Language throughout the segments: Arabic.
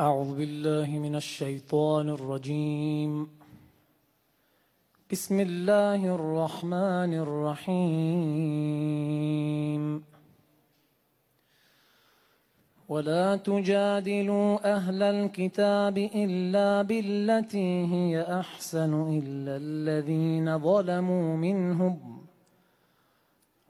أعوذ بالله من الشيطان الرجيم. بسم الله الرحمن الرحيم. ولا تجادلوا أهل الكتاب إلا بالتي هي أحسن إلا الذين ظلموا منهم.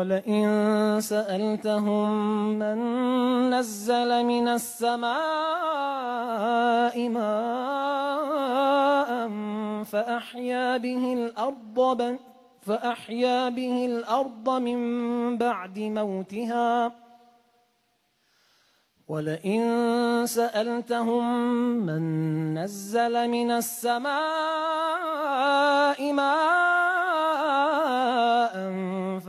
ولئن سألتهم من نزل من السماء ماء فأحيا به الأرض فأحيا به الأرض من بعد موتها. ولئن سألتهم من نزل من السماء ماء